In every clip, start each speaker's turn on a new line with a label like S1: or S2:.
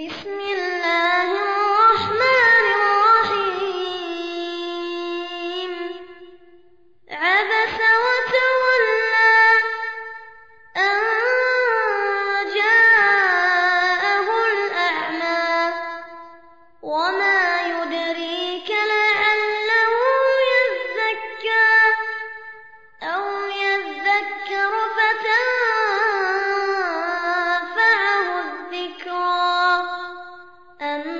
S1: بسم الله الرحمن الرحيم. عبس أَمَّا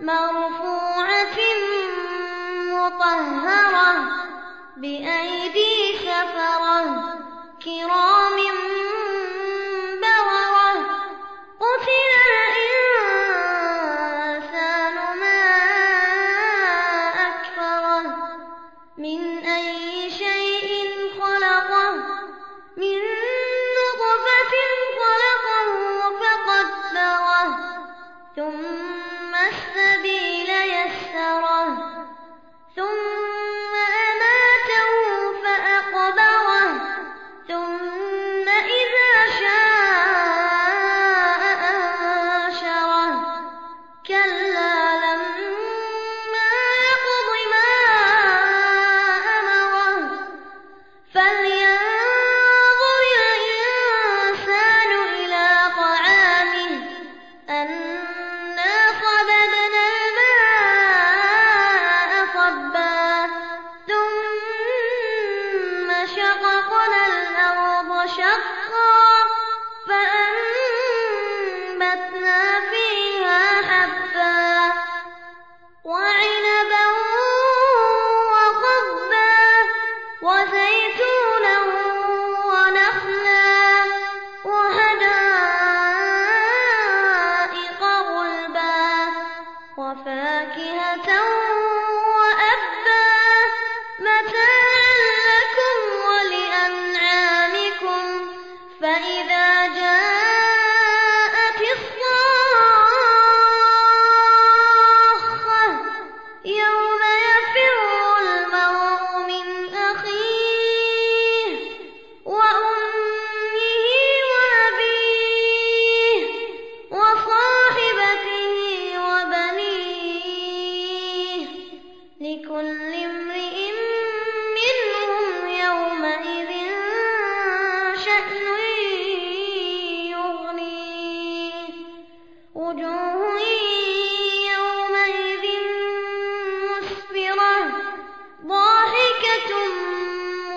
S1: مرفوعة مطهرة بأيدي سفرة كرام بررة قتل الإنسان ما أكفره من أي شيء خلقه من نطفة خلقه فقدره ثم وزين وجوه يومئذ مسفرة ضاحكة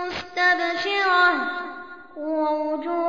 S1: مستبشرة ووجوه